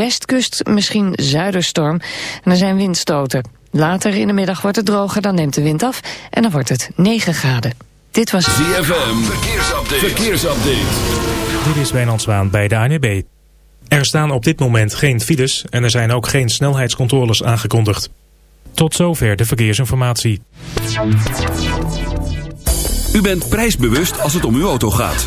westkust misschien zuiderstorm en er zijn windstoten. Later in de middag wordt het droger, dan neemt de wind af en dan wordt het 9 graden. Dit was ZFM, verkeersupdate. verkeersupdate. Dit is Wijnand Zwaan bij de ANB. Er staan op dit moment geen files en er zijn ook geen snelheidscontroles aangekondigd. Tot zover de verkeersinformatie. U bent prijsbewust als het om uw auto gaat.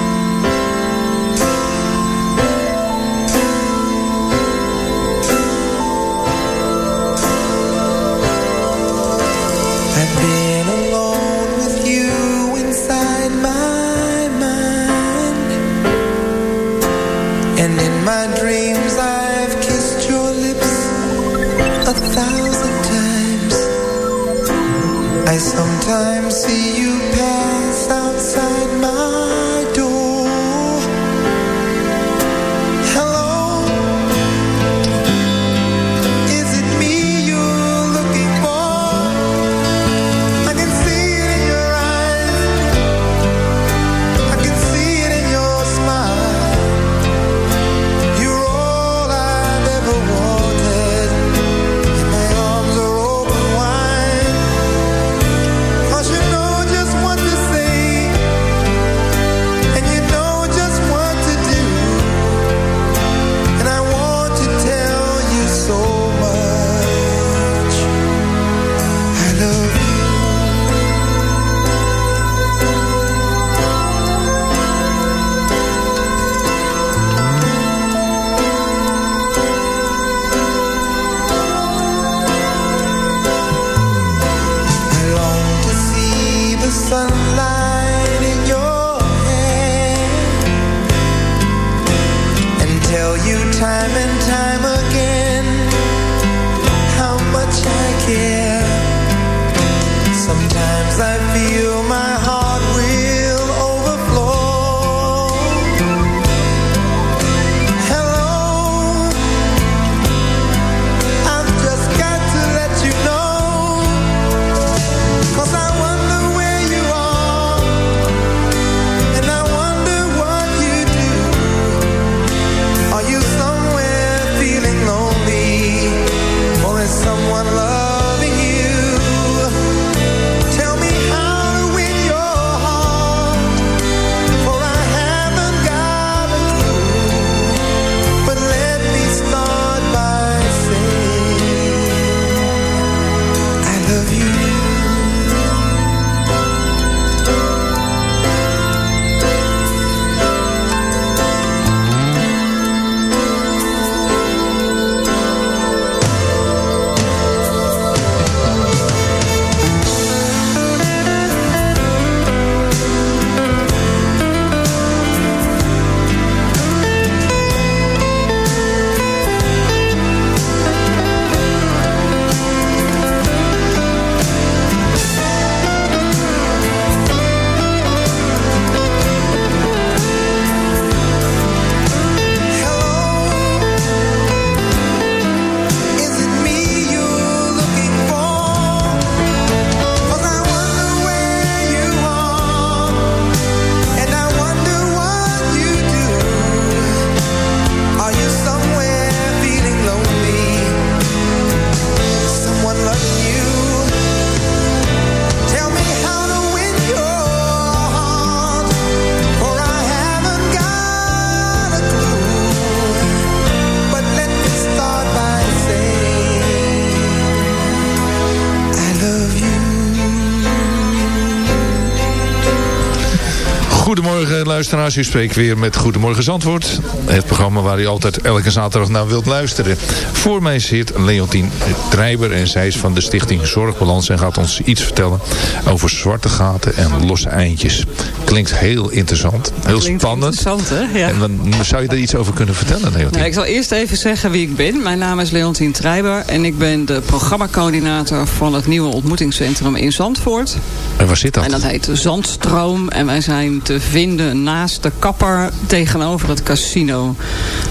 U spreekt weer met Goedemorgen Zandvoort. Het programma waar u altijd elke zaterdag naar wilt luisteren. Voor mij zit Leontien Treiber en zij is van de stichting Zorgbalans... en gaat ons iets vertellen over zwarte gaten en losse eindjes. Klinkt heel interessant, heel Klinkt spannend. interessant, hè? Ja. En dan zou je er iets over kunnen vertellen, Leontien? Nou, ik zal eerst even zeggen wie ik ben. Mijn naam is Leontien Treiber en ik ben de programmacoördinator van het nieuwe ontmoetingscentrum in Zandvoort. En waar zit dat? En dat heet Zandstroom en wij zijn te vinden naast de kapper tegenover het casino.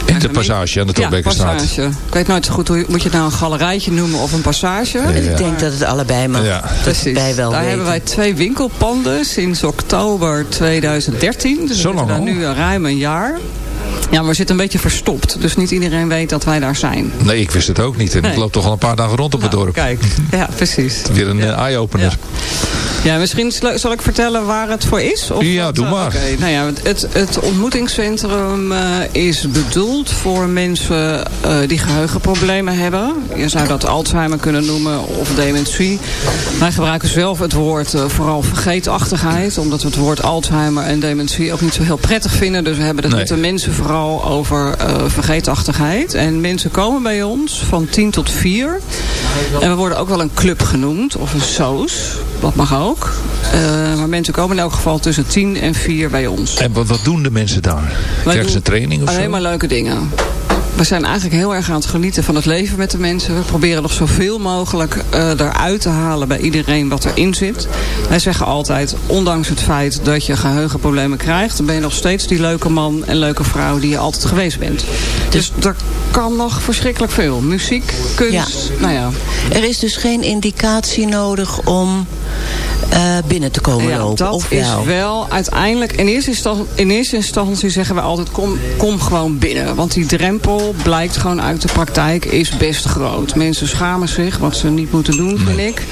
In de passage aan de Ja, Torbekkenstraat. passage. Ik weet nooit zo goed, hoe, moet je het nou een galerijtje noemen of een passage? Ja. Ik denk dat het allebei mag. Ja. Precies. wij wel Daar weten. hebben wij twee winkelpanden sinds oktober 2013. Dus Zo we lang zitten daar al? nu ruim een jaar. Ja, maar we zitten een beetje verstopt. Dus niet iedereen weet dat wij daar zijn. Nee, ik wist het ook niet. En Nee. ik loop toch al een paar dagen rond op het Nou, dorp. Kijk, ja, precies. Weer een eye-opener. Ja, misschien het leuk- zal ik vertellen waar het voor is? Of Ja, wat, doe eh, maar. Nou ja, het, het ontmoetingscentrum eh, is bedoeld voor mensen eh, die geheugenproblemen hebben. Je zou dat Alzheimer kunnen noemen of dementie. Wij gebruiken zelf het woord vooral vergeetachtigheid. Omdat we het woord Alzheimer en dementie ook niet zo heel prettig vinden. Dus we hebben het Nee. met de mensen vooral over vergeetachtigheid. En mensen komen bij ons van 10 tot 4. En we worden ook wel een club genoemd. Of een soos. Dat mag ook. Eh, maar mensen komen in elk geval tussen 10 en 4 bij ons. En wat, wat doen de mensen daar? Krijgen ze training of Alleen zo? maar leuke dingen. We zijn eigenlijk heel erg aan het genieten van het leven met de mensen. We proberen nog zoveel mogelijk eh eruit te halen bij iedereen wat erin zit. Wij zeggen altijd, ondanks het feit dat je geheugenproblemen krijgt... dan ben je nog steeds die leuke man en leuke vrouw die je altijd geweest bent. Dus er kan nog verschrikkelijk veel. Muziek, kunst, nou ja. Er is dus geen indicatie nodig om eh, binnen te komen Ja, lopen. dat of is wel? wel uiteindelijk... In eerste, instantie, in eerste instantie zeggen we altijd... Kom, kom gewoon binnen. Want die drempel blijkt gewoon uit de praktijk... is best groot. Mensen schamen zich, wat ze niet moeten doen, vind ik.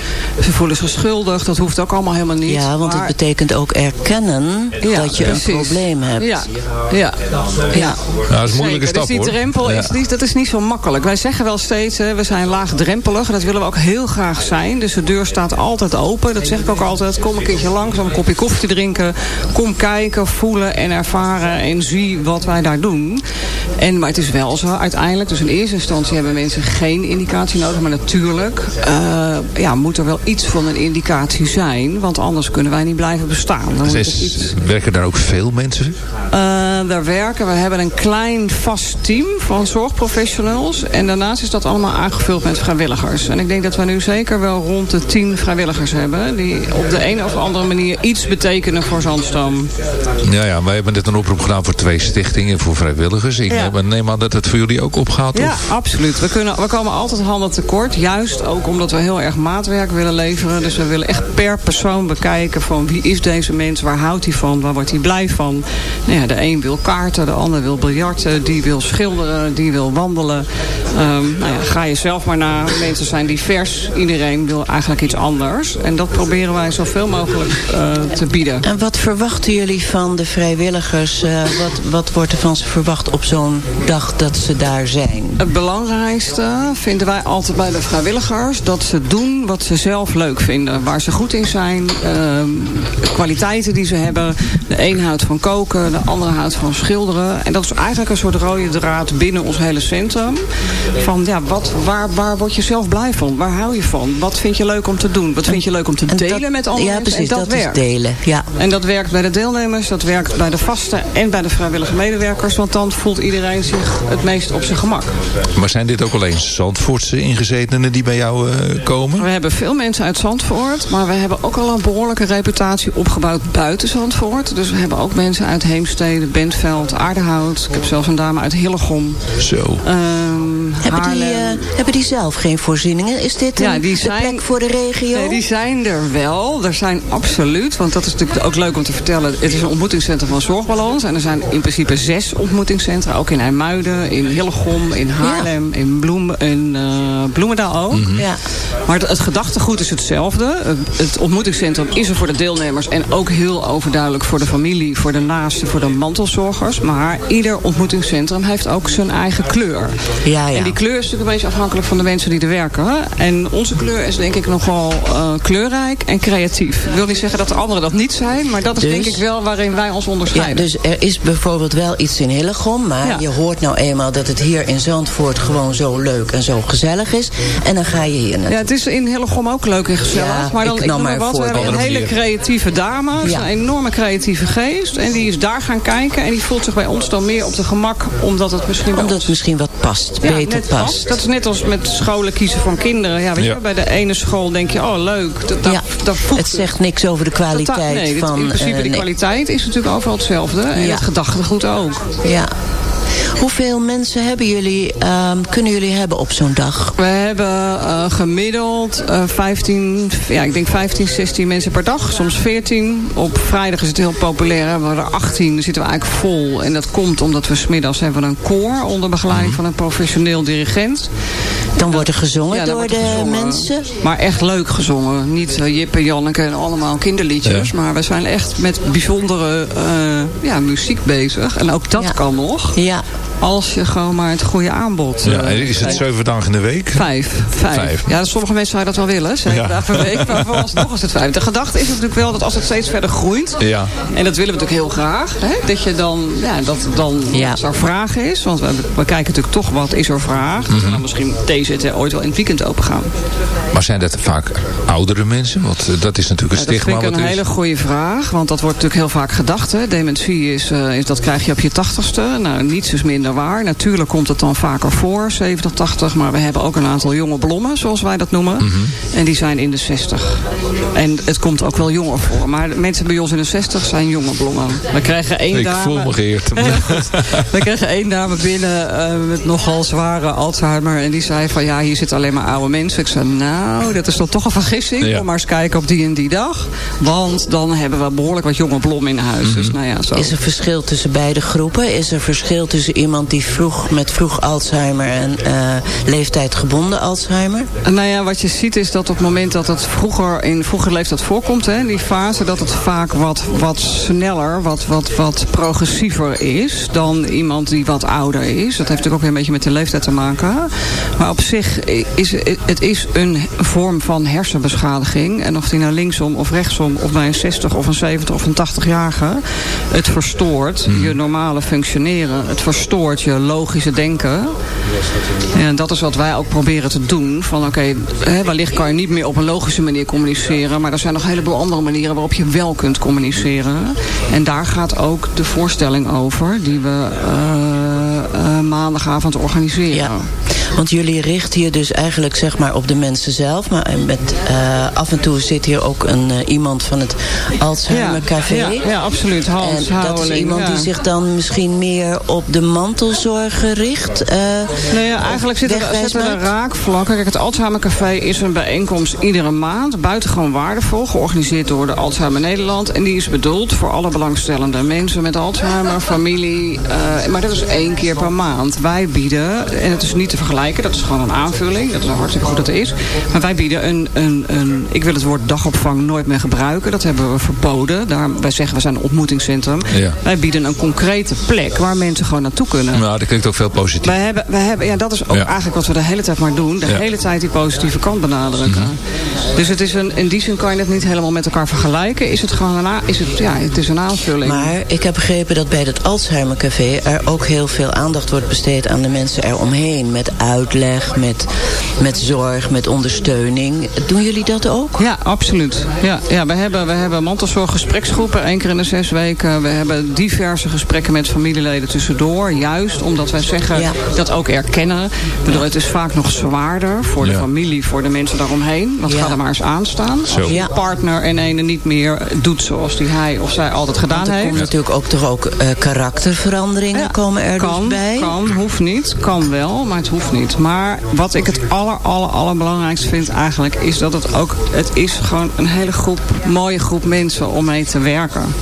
Ze voelen zich schuldig. Dat hoeft ook allemaal helemaal niet. Ja, want Maar- het betekent ook erkennen Ja, dat je precies. een probleem hebt. Ja, ja, ja. Ja, dat is een moeilijke Zeker. stap dus die hoor. drempel Ja. is, niet, dat is niet zo makkelijk. Wij zeggen wel steeds, hè, we zijn laagdrempelig. Dat willen we ook heel graag zijn. Dus de deur staat altijd open. Dat zeg ik ook altijd. Kom een keertje langs om een kopje koffie te drinken. Kom kijken, voelen en ervaren. En zie wat wij daar doen. En, maar het is wel uiteindelijk. Dus in eerste instantie hebben mensen geen indicatie nodig. Maar natuurlijk eh, ja, moet er wel iets van een indicatie zijn. Want anders kunnen wij niet blijven bestaan. Dan iets werken daar ook veel mensen? eh, daar werken. We hebben een klein vast team van zorgprofessionals. En daarnaast is dat allemaal aangevuld met vrijwilligers. En ik denk dat we nu zeker wel rond de tien vrijwilligers hebben. Die op de een of andere manier iets betekenen voor Zandstroom. Ja, ja, wij hebben net een oproep gedaan voor twee stichtingen voor vrijwilligers. Ik Ja. neem, neem aan dat het voor jullie ook opgaat? Ja, Of? absoluut. We, kunnen, we komen altijd handen tekort. Juist ook omdat we heel erg maatwerk willen leveren. Dus we willen echt per persoon bekijken van wie is deze mens, waar houdt hij van, waar wordt hij blij van. Nou ja, de een wil kaarten, de ander wil biljarten, die wil schilderen, die wil wandelen. Ehm, nou ja, ga je zelf maar na. Mensen zijn divers. Iedereen wil eigenlijk iets anders. En dat proberen wij zoveel mogelijk eh, te bieden. En wat verwachten jullie van de vrijwilligers? Eh, wat, wat wordt er van ze verwacht op zo'n dag dat ze daar zijn? Het belangrijkste vinden wij altijd bij de vrijwilligers... dat ze doen wat ze zelf leuk vinden. Waar ze goed in zijn. de kwaliteiten die ze hebben. De een houdt van koken, de andere houdt van schilderen. En dat is eigenlijk een soort rode draad binnen ons hele centrum. Van ja, wat, waar, waar word je zelf blij van? Waar hou je van? Wat vind je leuk om te doen? Wat vind je leuk om te En delen dat- met andere ja, precies, en dat, dat is werkt. delen, ja. En dat werkt bij de deelnemers, dat werkt bij de vaste en bij de vrijwillige medewerkers. Want dan voelt iedereen zich het meest op zijn gemak. Maar zijn dit ook alleen Zandvoortse ingezetenen die bij jou eh, komen? We hebben veel mensen uit Zandvoort, maar we hebben ook al een behoorlijke reputatie opgebouwd buiten Zandvoort. Dus we hebben ook mensen uit Heemstede, Bentveld, Aardehout. Ik heb zelfs een dame uit Hillegom. Zo. Ehm, Hebben die, eh, hebben die zelf geen voorzieningen? Is dit Ja, een, die de zijn- plek voor de regio? Nee, die zijn er wel. Er zijn absoluut, want dat is natuurlijk ook leuk om te vertellen. Het is een ontmoetingscentrum van Zorgbalans. En er zijn in principe zes ontmoetingscentra. Ook in IJmuiden, in Hillegom, in Haarlem, in, Bloem, in eh, Bloemendaal ook. Ja. Maar het, het gedachtegoed is hetzelfde. Het, het ontmoetingscentrum is er voor de deelnemers. En ook heel overduidelijk voor de familie, voor de naasten, voor de mantelzorgers. Maar ieder ontmoetingscentrum heeft ook zijn eigen kleur. Ja, ja. En die kleur is natuurlijk een beetje afhankelijk van de mensen die er werken. En onze kleur is denk ik nogal uh, kleurrijk en creatief. Ik wil niet zeggen dat de anderen dat niet zijn. Maar dat is Dus- denk ik wel waarin wij ons Ja, onderscheiden. dus er is bijvoorbeeld wel iets in Hillegom, maar Ja. je hoort nou eenmaal dat het hier in Zandvoort gewoon zo leuk en zo gezellig is. En dan ga je hier naartoe. Ja, het is in Hillegom ook leuk en gezellig. Ja, maar dan, ik noem maar wat, een we hebben een hele creatieve dame. Ja. Een enorme creatieve geest. En die is daar gaan kijken. En die voelt zich bij ons dan meer op de gemak. Omdat het misschien Omdat ons het misschien wat past, ja, beter past. Dat is net als met scholen kiezen van kinderen. Ja, weet Ja. je, bij de ene school denk je, oh leuk. Dat, dat, ja, dat voegt het zegt niks over de kwaliteit nee, dit- van... in principe eh, de nee. kwaliteit is natuurlijk overal hetzelfde. En Ja. het gedachtegoed ook. Ja. Hoeveel mensen hebben jullie, ehm, kunnen jullie hebben op zo'n dag? We hebben eh, gemiddeld eh 15, ja, ik denk 15, 16 mensen per dag. Soms 14. Op vrijdag is het heel populair. Hebben we er 18. Dan zitten we eigenlijk vol. En dat komt omdat we smiddags hebben een koor onder begeleiding van een professioneel dirigent. Dan wordt er gezongen Ja, door de gezongen. mensen. Maar echt leuk gezongen. Niet uh, Jip en Janneke en allemaal kinderliedjes. Maar we zijn echt met bijzondere ja, muziek bezig. En ook dat kan nog. Ja, Als je gewoon maar het goede aanbod... Ja, uh, en is het zeven dagen in de week? Vijf. Vijf. Vijf. Ja, sommige mensen zouden dat wel willen. Zeven Ja. dagen per week. Maar vooralsnog is het vijf. De gedachte is natuurlijk wel dat als het steeds verder groeit. Ja. En dat willen we natuurlijk heel graag. Hè, dat je dan, ja, dat dan Ja. als er vraag is. Want we, we kijken natuurlijk toch wat is er vraag. Mhm. En dan misschien TZT ooit wel in het weekend open gaan. Maar zijn dat vaak oudere mensen? Want eh, dat is natuurlijk een Ja, dat stigma. vind ik een is. hele goede vraag. Want dat wordt natuurlijk heel vaak gedacht. Hè. Dementie is, eh, is, dat krijg je op je tachtigste. Nou, niets is minder waar. Natuurlijk komt het dan vaker voor, 70, 80. Maar we hebben ook een aantal jonge blommen, zoals wij dat noemen. Mhm. En die zijn in de 60. En het komt ook wel jonger voor. Maar de mensen bij ons in de 60 zijn jonge blommen. We krijgen één Ik dame... voel me geëerd. We kregen één dame binnen eh, met nogal zware Alzheimer. En die zei van ja, hier zitten alleen maar oude mensen. Ik zei nou, dat is dan toch een vergissing. Ja. Kom maar eens kijken op die en die dag. Want dan hebben we behoorlijk wat jonge blommen in huis. Dus nou ja, zo. is er verschil tussen beide groepen? Is er verschil tussen iemand die vroeg met vroeg Alzheimer en eh, leeftijdgebonden Alzheimer? Nou ja, wat je ziet is dat op het moment dat het vroeger in vroege leeftijd voorkomt, hè, die fase, dat het vaak wat, wat sneller, wat, wat, wat progressiever is dan iemand die wat ouder is. Dat heeft natuurlijk ook weer een beetje met de leeftijd te maken. Maar op zich is het is een vorm van hersenbeschadiging. En of die nou linksom of rechtsom, of bij een 60 of een 70 of een 80-jarige, het verstoort je normale functioneren. Het verstoort je logische denken. En dat is wat wij ook proberen te doen. Van oké, hè, wellicht kan je niet meer op een logische manier communiceren. Maar er zijn nog een heleboel andere manieren waarop je wel kunt communiceren. En daar gaat ook de voorstelling over die we eh, eh, maandagavond organiseren. Ja. Want jullie richten je dus eigenlijk zeg maar op de mensen zelf. Maar met, eh, af en toe zit hier ook een, eh, iemand van het Alzheimer Café. Ja, ja, absoluut. Hans en dat is iemand ja. die zich dan misschien meer op de mantelzorg richt. eh, Nou ja, eigenlijk zitten, er- er maakt? raakvlakken. Kijk, het Alzheimer Café is een bijeenkomst iedere maand. Buitengewoon waardevol. Georganiseerd door de Alzheimer Nederland. En die is bedoeld voor alle belangstellende mensen met Alzheimer, familie. maar dat is één keer per maand. Wij bieden, en het is niet te vergelijken. Dat is gewoon een aanvulling. Dat is hartstikke goed dat het is. Maar wij bieden een, een, een... Ik wil het woord dagopvang nooit meer gebruiken. Dat hebben we verboden. Daar, wij zeggen we zijn een ontmoetingscentrum. Ja. Wij bieden een concrete plek waar mensen gewoon naartoe kunnen. Nou, dat klinkt ook veel positief. Wij hebben, wij hebben, ja, dat is ook Ja. eigenlijk wat we de hele tijd maar doen. De Ja. Mhm. hele tijd die positieve kant benadrukken. Dus het is een, in die zin kan je het niet helemaal met elkaar vergelijken. Is het gewoon een, is het, ja, het is een aanvulling. Maar ik heb begrepen dat bij het Alzheimer Café er ook heel veel aandacht wordt besteed aan de mensen eromheen. Met uitleg, met, met zorg, met ondersteuning. Doen jullie dat ook? Ja, absoluut. Ja, ja, we hebben, we hebben mantelzorggespreksgroepen één keer in de zes weken. We hebben diverse gesprekken met familieleden tussendoor. Juist omdat wij zeggen Ja. dat ook erkennen. Ik bedoel, het is vaak nog zwaarder voor de Ja. familie, voor de mensen daaromheen. Want Ja. ga er maar eens aan staan. Als je Ja. partner en ene niet meer doet zoals die hij of zij altijd gedaan Want er heeft. komen natuurlijk ook, toch ook eh, karakterveranderingen Ja, komen er kan, dus bij. Kan, hoeft niet. Kan wel, maar het hoeft niet. Maar wat ik het aller, aller, allerbelangrijkste vind eigenlijk... is dat het ook... Het is gewoon een hele groep, mooie groep mensen om mee te werken.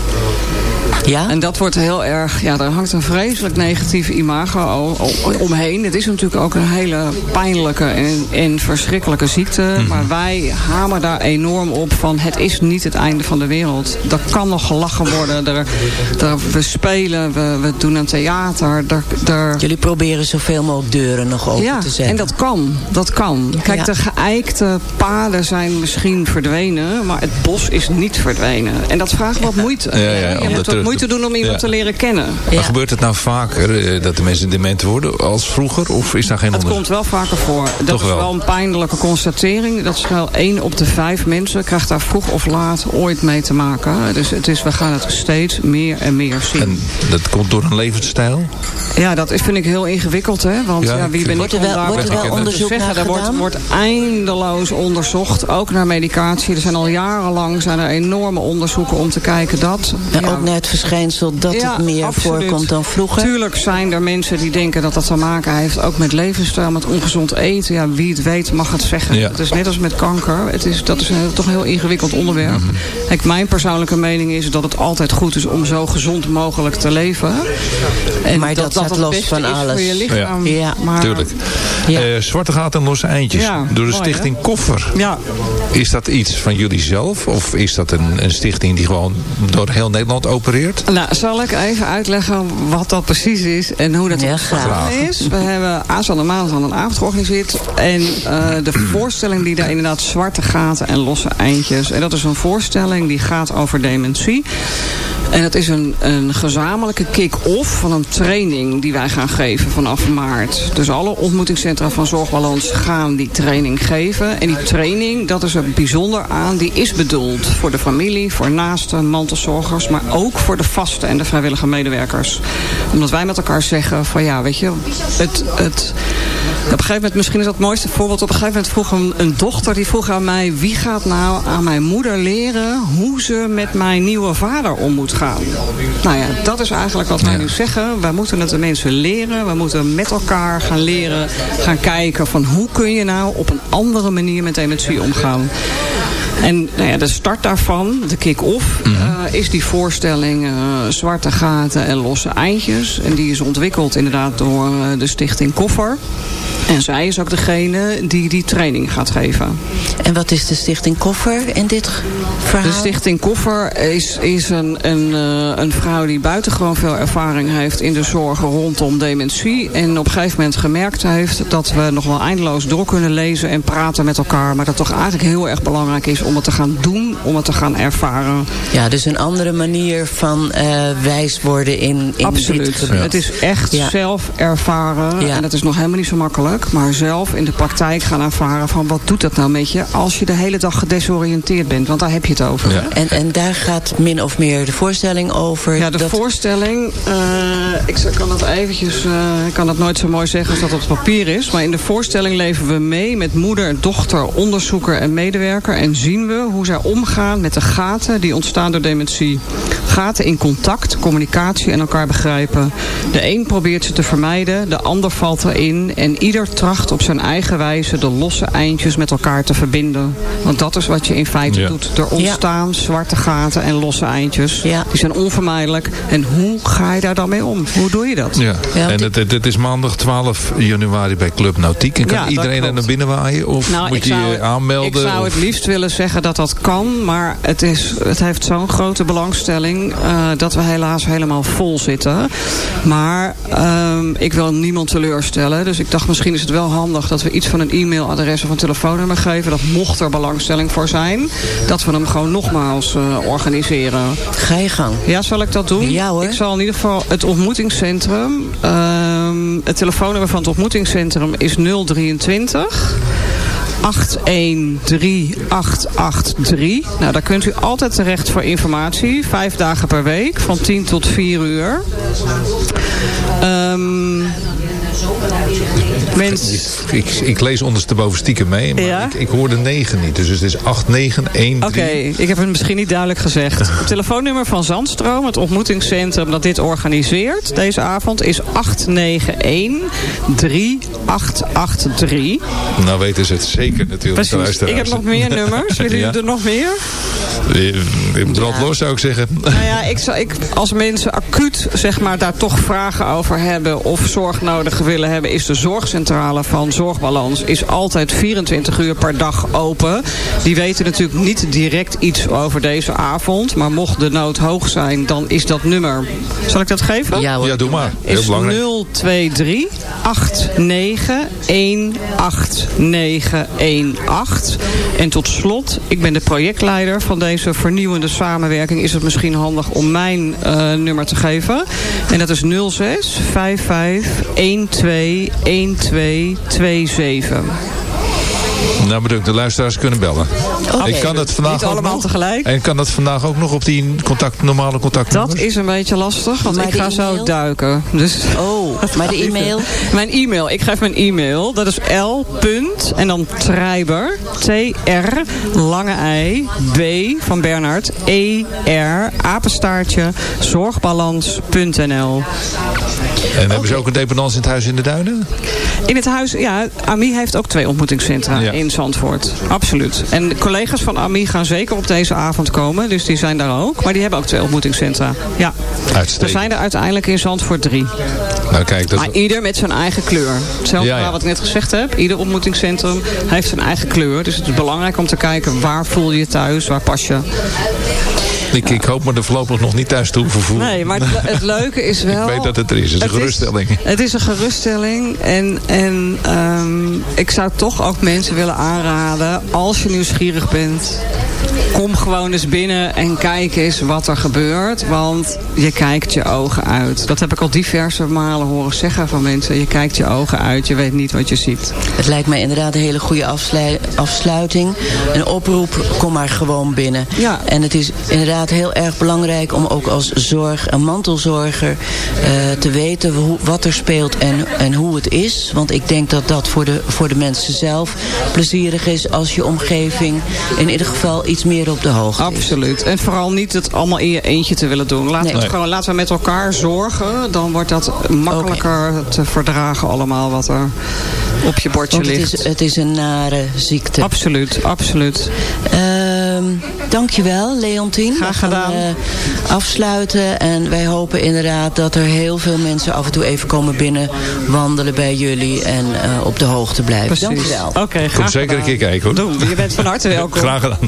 Ja? En dat wordt heel erg, ja, daar hangt een vreselijk negatief imago omheen. Het is natuurlijk ook een hele pijnlijke en, en verschrikkelijke ziekte. Mhm. Maar wij hameren daar enorm op van het is niet het einde van de wereld. Er kan nog gelachen worden. Er, er- we spelen, we, we doen een theater. Er, er, Jullie proberen zoveel mogelijk deuren nog open ja, te zetten. en dat kan. Dat kan. Kijk, Ja. de geëikte paden zijn misschien verdwenen, maar het bos is niet verdwenen. En dat vraagt wat moeite. Ja, ja, om je terug wat moeite te- doen om iemand Ja. te leren kennen. Maar gebeurt het nou vaker eh, dat de mensen dement worden als vroeger? Of is daar geen Het komt wel vaker voor. Dat Toch is wel. wel een pijnlijke constatering. Dat is wel één op de vijf mensen krijgt daar vroeg of laat ooit mee te maken. Dus het is, we gaan het steeds meer en meer zien. En dat komt door een levensstijl? Ja, dat is, vind ik heel ingewikkeld, hè? Want Ja, ja, wie ben ik er om daar wordt er wat wel onderzoek zeggen? Er wordt, wordt eindeloos onderzocht, ook naar medicatie. Er zijn al jarenlang zijn er enorme onderzoeken om te kijken dat... En ja, ook naar het verschijnsel dat ja, het meer absoluut. voorkomt dan vroeger. Tuurlijk zijn er mensen die denken dat dat te maken heeft ook met levensstijl, met ongezond eten. Ja, wie het weet mag het zeggen. Ja. Het is net als met kanker. Het is, dat is een, toch een heel ingewikkeld onderwerp. Mhm. Kijk, mijn persoonlijke mening is dat het altijd goed is om zo gezond mogelijk te leven. En Maar dat staat het los van alles. Voor je lichaam. Ja. Maar, Tuurlijk. Ja. Eh, zwarte gaten en losse eindjes. Ja, door de mooi, stichting Koffer. Ja, Is dat iets van jullie zelf? Of is dat een, een stichting die gewoon door heel Nederland opereert? Nou, zal ik even uitleggen wat dat precies is en hoe dat Ja, graag. is. We hebben aanstaande maand aan een avond georganiseerd. En eh, de voorstelling die daar inderdaad zwarte gaten en losse eindjes. En dat is een voorstelling die gaat over dementie. En dat is een, een gezamenlijke kick-off van een training die wij gaan geven vanaf maart. Dus alle ontmoetingscentra van Zorgbalans gaan die training geven. En die training, dat is er bijzonder aan, die is bedoeld voor de familie, voor naasten, mantelzorgers, maar ook voor de vaste en de vrijwillige medewerkers. Omdat wij met elkaar zeggen van ja, weet je, het, het, op een gegeven moment, misschien is dat het mooiste voorbeeld, op een gegeven moment vroeg een, een dochter, die vroeg aan mij, wie gaat nou aan mijn moeder leren hoe ze met mijn nieuwe vader om moet gaan? Nou ja, dat is eigenlijk wat wij Ja. nu zeggen. Wij moeten het de mensen leren. We moeten met elkaar gaan leren, gaan kijken van hoe kun je nou op een andere manier met dementie omgaan. En nou ja, de start daarvan, de kick-off, Mhm. eh, is die voorstelling eh, Zwarte Gaten en Losse Eindjes. En die is ontwikkeld inderdaad door eh, de stichting Koffer. En zij is ook degene die die training gaat geven. En wat is de stichting Koffer in dit verhaal? De stichting Koffer is, is een, een, eh, een vrouw die buitengewoon veel ervaring heeft in de zorg rondom dementie. En op een gegeven moment gemerkt heeft dat we nog wel eindeloos door kunnen lezen en praten met elkaar. Maar dat toch eigenlijk heel erg belangrijk is om het te gaan doen, om het te gaan ervaren. Ja, dus een andere manier van eh, wijs worden in, in dit Absoluut. Het is echt Ja. zelf ervaren. Ja. En dat is nog helemaal niet zo makkelijk. Maar zelf in de praktijk gaan ervaren van wat doet dat nou met je als je de hele dag gedesoriënteerd bent. Want daar heb je het over. En, en daar gaat min of meer de voorstelling over. Ja, de dat- voorstelling, eh, ik kan dat eventjes, eh, ik kan dat nooit zo mooi zeggen als dat op papier is. Maar in de voorstelling leven we mee met moeder, dochter, onderzoeker en medewerker. En zien we hoe zij omgaan met de gaten die ontstaan door dementie. Gaten in contact, communicatie en elkaar begrijpen. De een probeert ze te vermijden, de ander valt erin. En ieder tracht op zijn eigen wijze de losse eindjes met elkaar te verbinden. Want dat is wat je in feite Ja. doet. Er ontstaan zwarte gaten en losse eindjes. Ja. Die zijn onvermijdelijk. En hoe ga je daar dan mee om? Hoe doe je dat? Ja, Ja, en dit- het, het, het is maandag 12 januari bij Club Nautiek. En kan iedereen er naar binnen waaien? Of Nou, moet je zou, je aanmelden? Ik zou of- het liefst willen zeggen dat dat kan. Maar het, is, het heeft zo'n grote belangstelling eh, dat we helaas helemaal vol zitten. Maar ehm, ik wil niemand teleurstellen. Dus ik dacht misschien is het wel handig dat we iets van een e-mailadres of een telefoonnummer geven. Dat mocht er belangstelling voor zijn. Dat we hem gewoon nogmaals eh, organiseren. Ga je gang. Ja, zal ik dat doen? Ja, hoor. Ik zal in ieder geval het ontmoetingscentrum. ehm, het telefoonnummer van het ontmoetingscentrum is 023 813-883. Nou, daar kunt u altijd terecht voor informatie. Vijf dagen per week, van 10 tot 4 uur. Ehm mens, Ik, ik lees ondersteboven stiekem mee, maar Ja? ik, ik hoor de 9 niet. Dus het is 8913. Oké, ik heb het misschien niet duidelijk gezegd. Het telefoonnummer van Zandstroom, het ontmoetingscentrum dat dit organiseert deze avond, is 891-3883. Nou weten ze het zeker natuurlijk. Precies. Ik heb nog meer nummers. Willen Ja. jullie er nog meer? Eh, Brand los zou ik zeggen. Nou ja, ik, zou- ik, als mensen acuut zeg maar, daar toch vragen over hebben... of zorg nodig willen hebben... is de zorgcentrale van Zorgbalans is altijd 24 uur per dag open. Die weten natuurlijk niet direct iets over deze avond. Maar mocht de nood hoog zijn, dan is dat nummer... Zal ik dat geven? Ja, hoor. Ja, doe maar. Heel is belangrijk. 023 89 18918. En tot slot, ik ben de projectleider van deze vernieuwende samenwerking. Is het misschien handig om mijn eh, nummer te geven. En dat is 06 55 12 1227. Nou bedoel ik, de luisteraars kunnen bellen. Ik kan het vandaag Niet ook allemaal nog. tegelijk. En kan dat vandaag ook nog op die contact, normale contactnummers? Dat is een beetje lastig, want Maar ik ga zo duiken. Dus Oh, maar de e-mail? Mijn e-mail, ik geef mijn e-mail. Dat is l. punt en dan Treiber. T-R, lange I, B van Bernard, E-R, apenstaartje, zorgbalans.nl. En hebben ze ook een dependance in het huis in de duinen? In het huis, ja, AMI heeft ook twee ontmoetingscentra Ja. in Zandvoort. Absoluut. En de collega's van AMI gaan zeker op deze avond komen. Dus die zijn daar ook. Maar die hebben ook twee ontmoetingscentra. Ja. Er Uitstekend. zijn er uiteindelijk in Zandvoort drie. Nou kijk, dat... Maar ieder met zijn eigen kleur. Hetzelfde Ja, ja. verhaal wat ik net gezegd heb. Ieder ontmoetingscentrum heeft zijn eigen kleur. Dus het is belangrijk om te kijken waar voel je je thuis, waar pas je. Ik, ik hoop me er voorlopig nog niet thuis te hoeven voelen. Nee, maar het, het leuke is wel... Ik weet dat het er is. Het is een geruststelling. het is een geruststelling. En, en ehm, ik zou toch ook mensen willen aanraden... als je nieuwsgierig bent... Kom gewoon eens binnen en kijk eens wat er gebeurt. Want je kijkt je ogen uit. Dat heb ik al diverse malen horen zeggen van mensen. Je kijkt je ogen uit. Je weet niet wat je ziet. Het lijkt mij inderdaad een hele goede afslui- afsluiting. Een oproep, kom maar gewoon binnen. Ja. En het is inderdaad heel erg belangrijk om ook als zorg- en mantelzorger eh, te weten hoe, wat er speelt en, en hoe het is. Want ik denk dat dat voor de, voor de mensen zelf plezierig is als je omgeving in ieder geval iets meer op de hoogte. Absoluut. En vooral niet het allemaal in je eentje te willen doen. Laten, we, Nee. gewoon, laten we met elkaar zorgen. Dan wordt dat makkelijker te verdragen allemaal wat er op je bordje het ligt. is, het is een nare ziekte. Absoluut, absoluut. Ehm dankjewel, Leontien. Graag We gaan, gedaan. eh, afsluiten. En wij hopen inderdaad dat er heel veel mensen af en toe even komen binnen wandelen bij jullie. En eh, op de hoogte blijven. Precies. Dankjewel. Oké, graag Kom zeker een gedaan. keer kijken hoor. Doen. Je bent van harte welkom. Graag gedaan.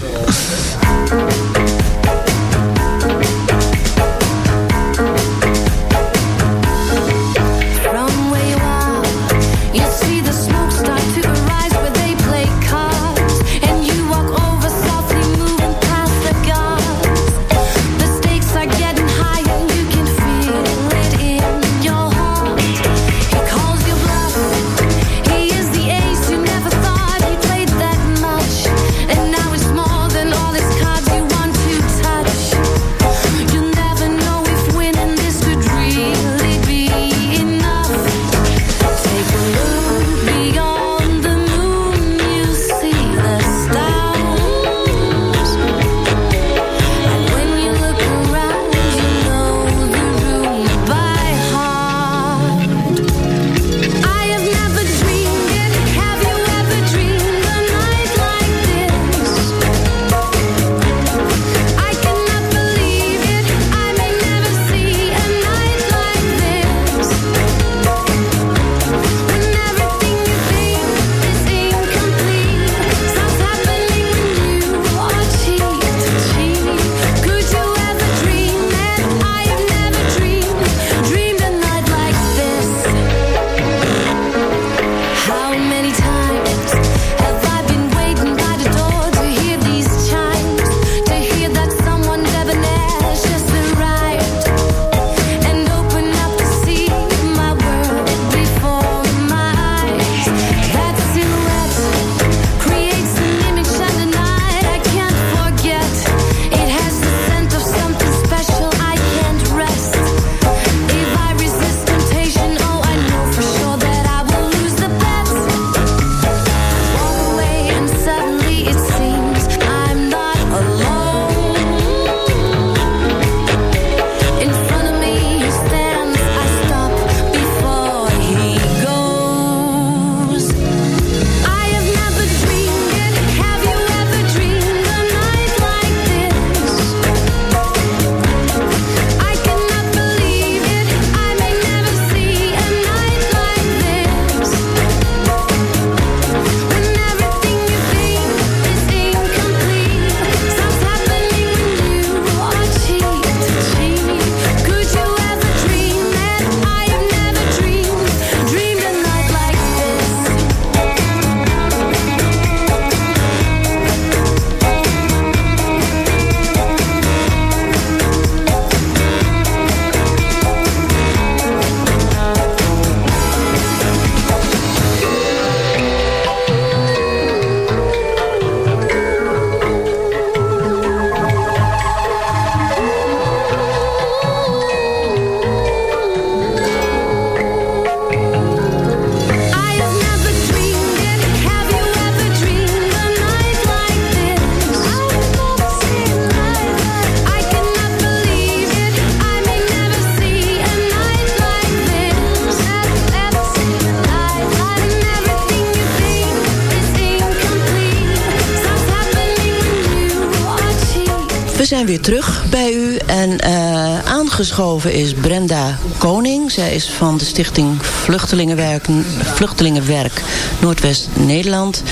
Weer terug bij u en eh, aangeschoven is Brenda Koning. Zij is van de stichting Vluchtelingenwerk, Vluchtelingenwerk Noordwest-Nederland.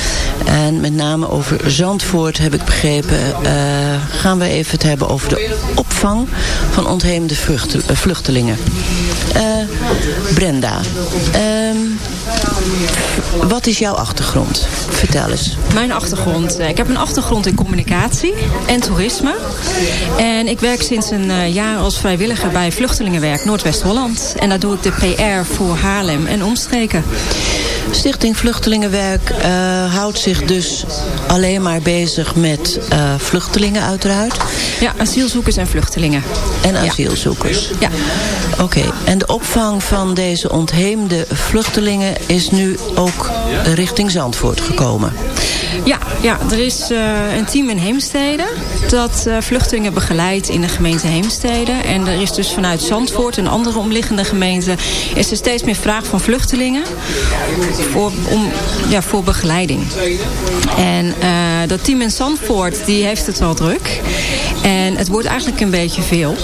En met name over Zandvoort heb ik begrepen... eh, gaan we even het hebben over de opvang van ontheemde eh, vluchtelingen. Brenda, ehm, wat is jouw achtergrond? Vertel eens. Mijn achtergrond. eh, Ik heb een achtergrond in communicatie en toerisme. En ik werk sinds een eh, jaar als vrijwilliger bij Vluchtelingenwerk Noordwest-Holland. En daar doe ik de PR voor Haarlem en omstreken. Stichting Vluchtelingenwerk eh, houdt zich dus alleen maar bezig met eh, vluchtelingen uiteraard. Ja, asielzoekers en vluchtelingen. En asielzoekers. Ja. Oké, en de opvang van deze ontheemde vluchtelingen is nu ook richting Zandvoort gekomen. Ja, ja er is eh, een team in Heemstede dat eh, vluchtelingen begeleidt in de gemeente Heemstede. En er is dus vanuit Zandvoort en andere omliggende gemeenten... is er steeds meer vraag van vluchtelingen voor, om, ja, voor begeleiding. En eh, dat team in Zandvoort die heeft het wel druk. En het wordt eigenlijk een beetje veel.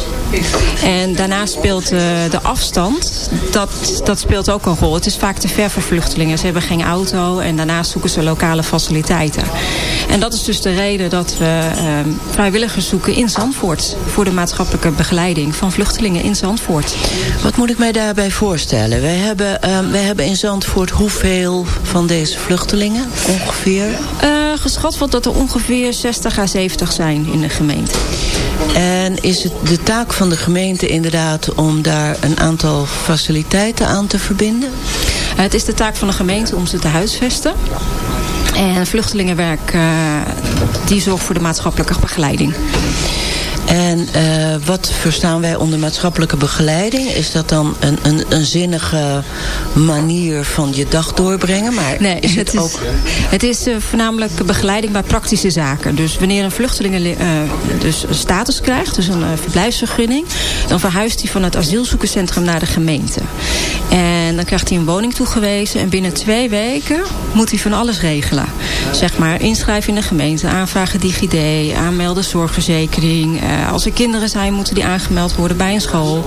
En daarnaast speelt de afstand, dat, dat speelt ook een rol. Het is vaak te ver voor vluchtelingen. Ze hebben geen auto en daarnaast zoeken ze lokale faciliteiten. En dat is dus de reden dat we eh, vrijwilligers zoeken in Zandvoort. Voor de maatschappelijke begeleiding van vluchtelingen in Zandvoort. Wat moet ik mij daarbij voorstellen? Wij hebben, eh, wij hebben in Zandvoort hoeveel van deze vluchtelingen ongeveer? Eh, geschat wordt dat er ongeveer 60 à 70 zijn in de gemeente. En is het de taak van de gemeente inderdaad om daar een aantal faciliteiten aan te verbinden? Het is de taak van de gemeente om ze te huisvesten. En vluchtelingenwerk eh, die zorgt voor de maatschappelijke begeleiding. En eh, wat verstaan wij onder maatschappelijke begeleiding? Is dat dan een, een, een zinnige manier van je dag doorbrengen? Maar Nee, is het, het is, ook... het is eh, voornamelijk begeleiding bij praktische zaken. Dus wanneer een vluchteling een, eh, dus een status krijgt, dus een verblijfsvergunning... dan verhuist hij van het asielzoekerscentrum naar de gemeente. En dan krijgt hij een woning toegewezen. En binnen twee weken moet hij van alles regelen. Zeg maar inschrijven in de gemeente, aanvragen DigiD, aanmelden zorgverzekering. Eh, als er kinderen zijn, moeten die aangemeld worden bij een school.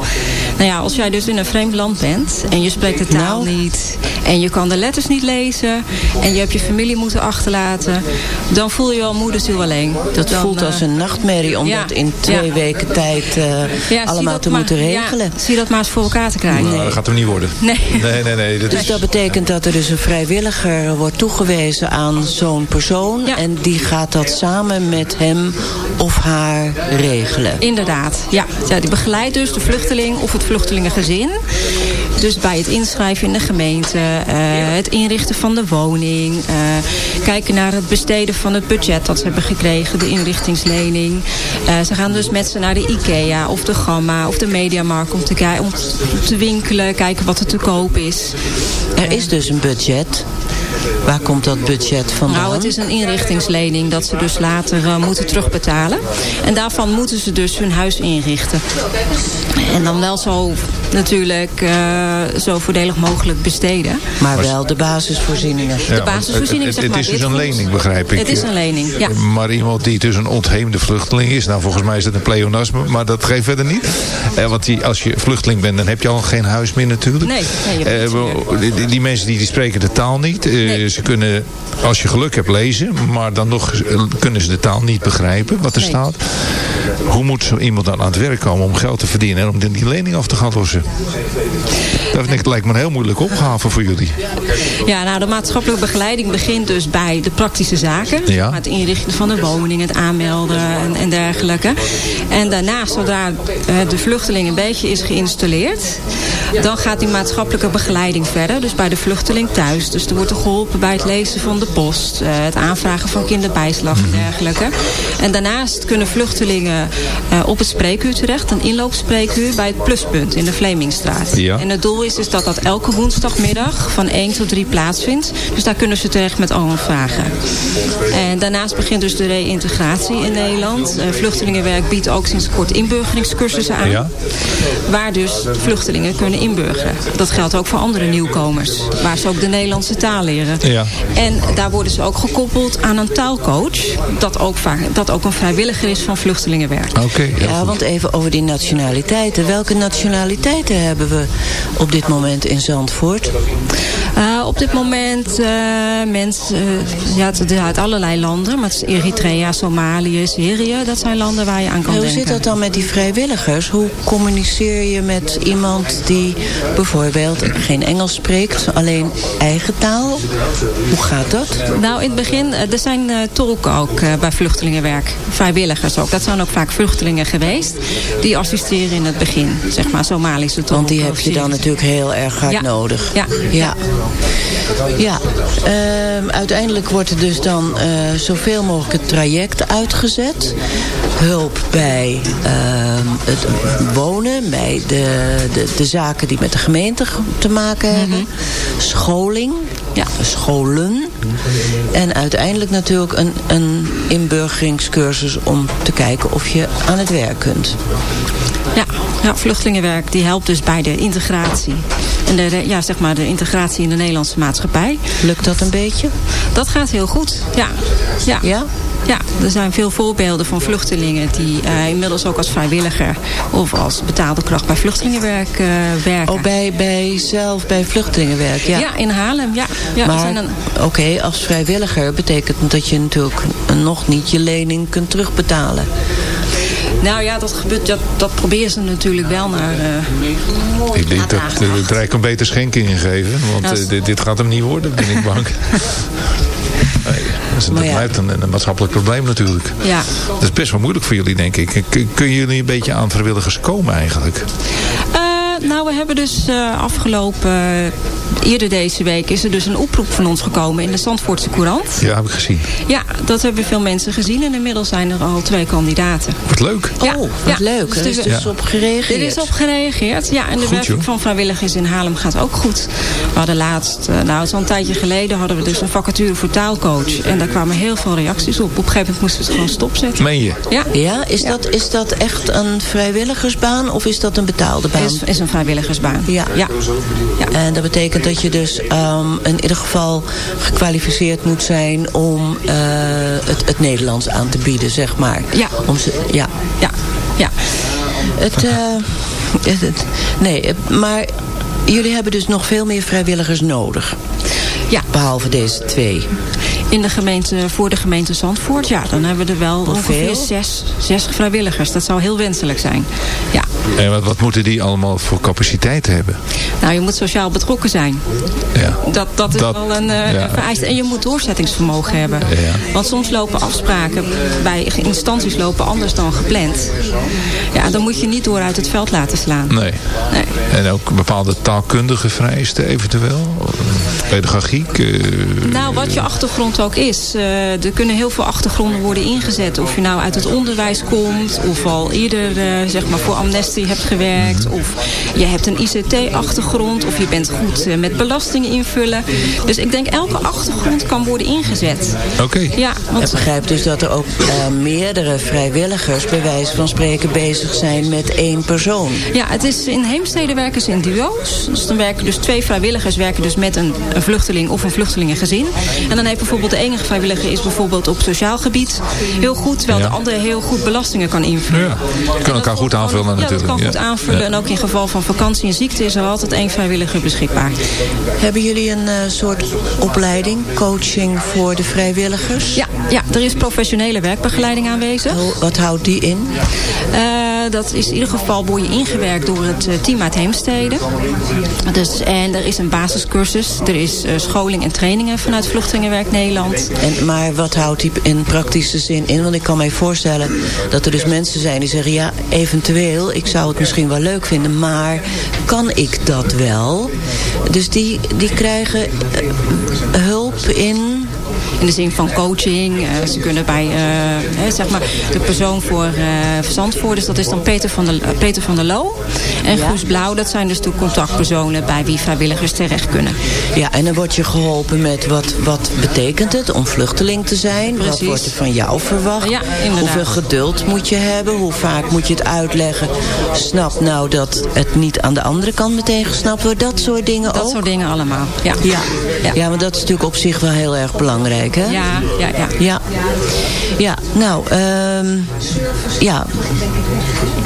Nou ja, als jij dus in een vreemd land bent en je spreekt de taal niet... en je kan de letters niet lezen en je hebt je familie moeten achterlaten... dan voel je je al moederziel alleen. Dat Dan, voelt eh, als een nachtmerrie om ja, dat in twee ja. weken tijd eh, allemaal te maar- moeten ja, regelen. zie je dat maar eens voor elkaar te krijgen. Nou, dat gaat hem niet worden. Nee. Nee, nee, nee. Dat Dus is... dat betekent dat er dus een vrijwilliger wordt toegewezen aan zo'n persoon. Ja. En die gaat dat samen met hem of haar regelen. Inderdaad, ja. ja. Die begeleidt dus de vluchteling of het vluchtelingengezin. Dus bij het inschrijven in de gemeente, eh, het inrichten van de woning... eh, kijken naar het besteden van het budget dat ze hebben gekregen, de inrichtingslening. Eh, ze gaan dus met ze naar de IKEA of de Gamma of de Mediamarkt om te, om te winkelen, kijken wat er te koop is. Er is dus een budget. Waar komt dat budget vandaan? Nou, het is een inrichtingslening dat ze dus later moeten terugbetalen. En daarvan moeten ze dus hun huis inrichten. En dan wel zo natuurlijk eh, zo voordelig mogelijk besteden. Maar wel de basisvoorzieningen. De basisvoorziening, het, zeg het, maar. het is dus een lening, begrijp ik. Het is een lening, ja. Maar iemand die dus een ontheemde vluchteling is... nou, volgens mij is het een pleonasme, maar dat geeft verder niet. Eh, want die, als je vluchteling bent, dan heb je al geen huis meer natuurlijk. Nee, nee, je hebt Eh, die, die- die mensen die, die spreken de taal niet. Eh, Ze kunnen, als je geluk hebt, lezen. Maar dan nog kunnen ze de taal niet begrijpen, wat er Nee. staat. Hoe moet zo iemand dan aan het werk komen om geld te verdienen... en om die lening af te gaan lossen? Dat vind ik- lijkt me een heel moeilijke opgave voor jullie. Ja, nou, de maatschappelijke begeleiding begint dus bij de praktische zaken. Ja. Het inrichten van de woning, het aanmelden en, en dergelijke. En daarna, zodra eh, de vluchteling een beetje is geïnstalleerd... dan gaat die maatschappelijke begeleiding verder. Dus bij de vluchteling thuis. Dus er wordt er geholpen bij het lezen van de post. eh, het aanvragen van kinderbijslag en dergelijke. En daarnaast kunnen vluchtelingen op het spreekuur terecht. Een inloopspreekuur bij het Pluspunt in de Vlemingstraat. Ja. En het doel is dus dat dat elke woensdagmiddag van 1 tot 3 plaatsvindt. Dus daar kunnen ze terecht met al hun vragen. En daarnaast begint dus de reïntegratie in Nederland. Eh, Vluchtelingenwerk biedt ook sinds kort inburgeringscursussen aan. Ja. Waar dus vluchtelingen kunnen inburgeren. Dat geldt ook voor andere nieuwkomers. Waar ze ook de Nederlandse taal leren. Ja. En daar worden ze ook gekoppeld aan een taalcoach. Dat ook, vaak, dat ook een vrijwilliger is van Vluchtelingenwerk. Oké, Ja, want even over die nationaliteiten. Welke nationaliteiten hebben we op dit moment in Zandvoort? Eh, op dit moment uh, mensen uh, ja, het, uit allerlei landen. Maar het is Eritrea, Somalië, Syrië. Dat zijn landen waar je aan kan Hoe denken. zit dat dan met die vrijwilligers? Hoe communiceer je met iemand die bijvoorbeeld geen Engels spreekt, alleen eigen taal? Hoe gaat dat? Nou, in het begin, uh, er zijn tolken ook bij vluchtelingenwerk. Vrijwilligers ook. Dat zijn ook vaak vluchtelingen geweest. Die assisteren in het begin, zeg maar, Somalische tolken. Want die heb je dan natuurlijk heel erg hard ja. nodig. Ja. ja. Ja, uh, uiteindelijk wordt er dus dan uh, zoveel mogelijk het traject uitgezet. Hulp bij uh, het wonen, bij de, de, de, zaken die met de gemeente te maken hebben. Mm -hmm. Scholing, ja. scholen. En uiteindelijk natuurlijk een, een inburgeringscursus om te kijken of je aan het werk kunt. Ja, ja, vluchtelingenwerk die helpt dus bij de integratie. En de, ja, zeg maar de integratie in de Nederlandse maatschappij. Lukt dat een beetje? Dat gaat heel goed, ja. Ja? ja? Ja, er zijn veel voorbeelden van vluchtelingen die uh, inmiddels ook als vrijwilliger of als betaalde kracht bij vluchtelingenwerk uh, werken. Oh, bij, bij zelf bij vluchtelingenwerk, ja. Ja, in Haarlem, ja. ja maar oké, okay, als vrijwilliger betekent dat je natuurlijk nog niet je lening kunt terugbetalen. Nou ja, dat, gebeurt, dat, dat proberen ze natuurlijk wel naar... Uh, ik denk dat uh, het Rijk een beter schenking ingeven. Want Nou, uh, dit, dit, gaat hem niet worden, ben ik bang. nee, dus dat ja. blijft een, een, maatschappelijk probleem natuurlijk. Ja. Dat is best wel moeilijk voor jullie, denk ik. Kun jullie een beetje aan vrijwilligers komen eigenlijk? Nou, we hebben dus uh, afgelopen... Uh, eerder deze week is er dus een oproep van ons gekomen in de Zandvoortse Courant. Ja, heb ik gezien. Ja, dat hebben veel mensen gezien. En inmiddels zijn er al twee kandidaten. Wat leuk. Ja. Oh, wat ja. leuk. Er is dus ja. op gereageerd. Er is op gereageerd. Ja, en de goed, werking van vrijwilligers in Haarlem gaat ook goed. We hadden laatst, uh, nou zo'n tijdje geleden... hadden we dus een vacature voor taalcoach. En daar kwamen heel veel reacties op. Op een gegeven moment moesten we het gewoon stopzetten. Meen je? Ja. Ja, is, Dat, is dat echt een vrijwilligersbaan of is dat een betaalde baan? Is, is een vrijwilligersbaan. Ja. ja. ja. En dat betekent dat je dus um, in ieder geval gekwalificeerd moet zijn om uh, het, het Nederlands aan te bieden, zeg maar. Ja. Om ze, ja. Ja. ja. Het, uh, het, het, nee, maar jullie hebben dus nog veel meer vrijwilligers nodig. Ja. Behalve deze twee. In de gemeente, voor de gemeente Zandvoort, ja, dan hebben we er wel Hoeveel? ongeveer zes, zes vrijwilligers. Dat zou heel wenselijk zijn. Ja. En wat, wat moeten die allemaal voor capaciteit hebben? Nou, je moet sociaal betrokken zijn. Ja. Dat, dat is Dat- wel een uh, ja. vereiste. En je moet doorzettingsvermogen hebben. Ja. Want soms lopen afspraken bij instanties lopen anders dan gepland. Ja, dan moet je niet door uit het veld laten slaan. Nee. Nee. En ook bepaalde taalkundige vereisten eventueel? Pedagogiek? eh, Nou, wat je achtergrond ook is. eh, er kunnen heel veel achtergronden worden ingezet. Of je nou uit het onderwijs komt. Of al eerder zeg maar voor Amnesty hebt gewerkt. Of je hebt een ICT-achtergrond. Of je bent goed eh, met belastingen invullen. Dus ik denk elke achtergrond kan worden ingezet. Oké. Ja, Ik want begrijp dus dat er ook uh, meerdere vrijwilligers bij wijze van spreken bezig zijn met één persoon. Ja, het is in Heemstede werken ze in duo's. Dus dan werken dus twee vrijwilligers werken dus met een, een vluchteling of een vluchtelingengezin. En dan heeft bijvoorbeeld de enige vrijwilliger is bijvoorbeeld op sociaal gebied heel goed, terwijl Ja. de andere heel goed belastingen kan invullen. Ja, je kan elkaar goed aanvullen natuurlijk. Kan goed Ja. aanvullen. Ja. En ook in geval van vakantie en ziekte is er altijd één vrijwilliger beschikbaar. Hebben jullie een uh, soort opleiding, coaching voor de vrijwilligers? Ja, ja, er is professionele werkbegeleiding aanwezig. Hoe- Wat houdt die in? Uh, dat is in ieder geval word ingewerkt door het uh, team uit Heemstede. Dus, en er is een basiscursus. Er is uh, scholing en trainingen vanuit Vluchtelingenwerk Nederland. En, maar wat houdt die in praktische zin in? Want ik kan mij voorstellen dat er dus mensen zijn die zeggen... ja, eventueel, ik zou het misschien wel leuk vinden... maar kan ik dat wel? Dus die, die krijgen eh, hulp in... In de zin van coaching. Uh, ze kunnen bij uh, hè, zeg maar de persoon voor Zandvoort. Dus dat is dan Peter van, der, Peter van der Loo. En Ja. Guus Blauw, dat zijn dus de contactpersonen bij wie vrijwilligers terecht kunnen. Ja, en dan word je geholpen met wat, wat betekent het om vluchteling te zijn? Wat Precies. wordt er van jou verwacht? Ja. Hoeveel geduld moet je hebben? Hoe vaak moet je het uitleggen? Snap nou dat het niet aan de andere kant meteen gesnapt wordt? Dat soort dingen Dat ook? soort dingen allemaal. Ja. Ja. Ja. Ja. maar dat is natuurlijk op zich wel heel erg belangrijk. Belangrijk, hè? Ja, ja, ja. Ja, ja nou, ehm, ja,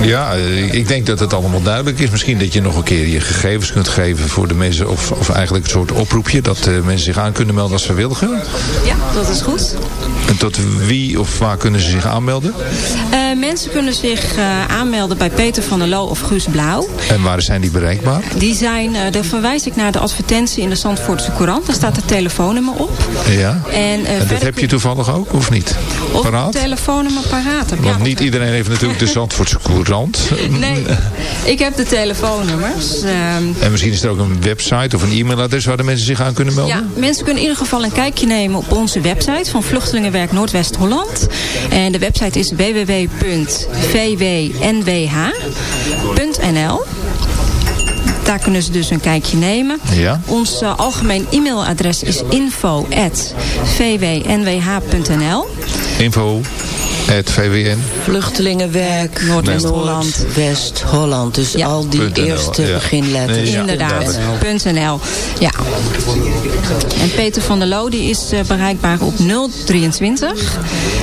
Ja, eh, ik denk dat het allemaal duidelijk is. Misschien dat je nog een keer je gegevens kunt geven voor de mensen. Of, of eigenlijk een soort oproepje dat eh, mensen zich aan kunnen melden als vrijwilliger. Ja, dat is goed. En tot wie of waar kunnen ze zich aanmelden? Eh, mensen kunnen zich eh, aanmelden bij Peter van der Loo of Guus Blauw. En waar zijn die bereikbaar? Die zijn, eh daar verwijs ik naar de advertentie in de Zandvoortse Courant. Daar staat het telefoonnummer op. Ja. En, eh, En dat heb je toevallig ook, of niet? Of Paraat? telefoonnummer paraat. Ja, Want niet iedereen heeft natuurlijk de Zandvoortse Courant. Nee, ik heb de telefoonnummers. Ehm, En misschien is er ook een website of een e-mailadres waar de mensen zich aan kunnen melden? ja, mensen kunnen in ieder geval een kijkje nemen op onze website van Vluchtelingenwerk Noordwest-Holland. En de website is www.vwnwh.nl. Daar kunnen ze dus een kijkje nemen. Ja. Ons eh, algemeen e-mailadres is info.vwnwh.nl. Info, het VWN. Vluchtelingenwerk Noordwest-Holland. West-Holland. Dus Ja. al die NL, eerste ja. beginletters. Nee, ja. Inderdaad, .nl. Ja. En Peter van der Loo die is eh, bereikbaar op 023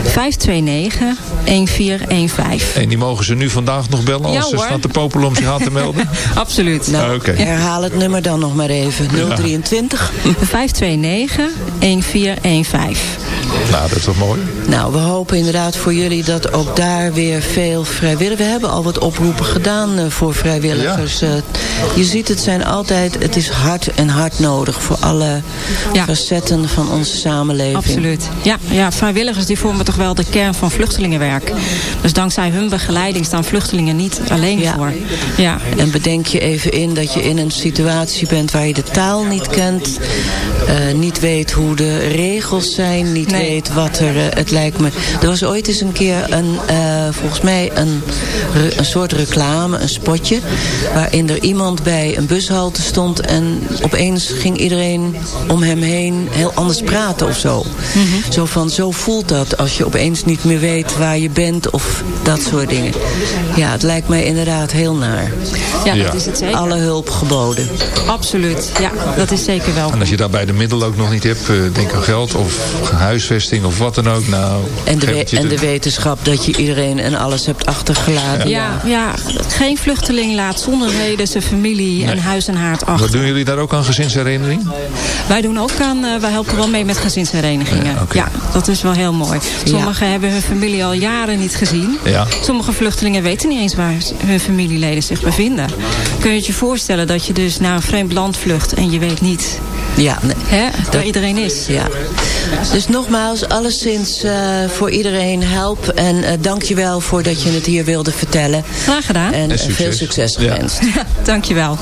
529 1415. En die mogen ze nu vandaag nog bellen als Ja, ze hoor. staan te popelen om zich aan te melden? Absoluut. Nou, Oké. herhaal het nummer dan nog maar even. 023. 529 1415. Nou, dat is toch mooi? Nou, we hopen inderdaad voor jullie dat ook daar weer veel vrijwilligers... We hebben al wat oproepen gedaan eh, voor vrijwilligers. Eh, je ziet, het zijn altijd... Het is hard en hard nodig voor alle Ja. facetten van onze samenleving. Absoluut. Ja, ja, vrijwilligers die vormen toch wel de kern van vluchtelingenwerk. Dus dankzij hun begeleiding staan vluchtelingen niet alleen Ja. voor. Ja. En bedenk je even in dat je in een situatie bent waar je de taal niet kent. eh, niet weet hoe de regels zijn. Niet Nee. weet wat er... het lijkt me... Er was ooit eens een keer een, eh, volgens mij een, een soort reclame, een spotje. Waarin er iemand bij een bushalte stond. En opeens ging iedereen om hem heen heel anders praten of zo. Zo van, zo voelt dat als je opeens niet meer weet waar je bent of dat soort dingen. Ja, het lijkt mij inderdaad heel naar. Ja, Ja. dat is het zeker. Alle hulp geboden. Absoluut. Ja, dat is zeker wel. En als je daarbij de middelen ook nog niet hebt, eh, denk aan geld of huisvesting of wat dan ook. Nou, En de, en de wetenschap dat je iedereen en alles hebt achtergelaten. Ja, ja, geen vluchteling laat zonder reden zijn familie en huis en haard Wat achter. doen jullie daar ook aan gezinsherinnering? Wij doen ook aan, eh, wij helpen wel mee met gezinsherenigingen. Ja, dat is wel heel mooi. Sommigen hebben hun familie al jaren niet gezien. Ja. Sommige vluchtelingen weten niet eens waar hun familieleden zich bevinden. Kun je het je voorstellen dat je dus naar een vreemd land vlucht en je weet niet Ja, nee. hè, waar Dat- iedereen is? Ja. Dus nogmaals, alleszins eh voor iedereen help. En eh dank je wel voor dat je het hier wilde vertellen. Graag gedaan. En, En succes. veel succes Ja. gewenst. Dankjewel.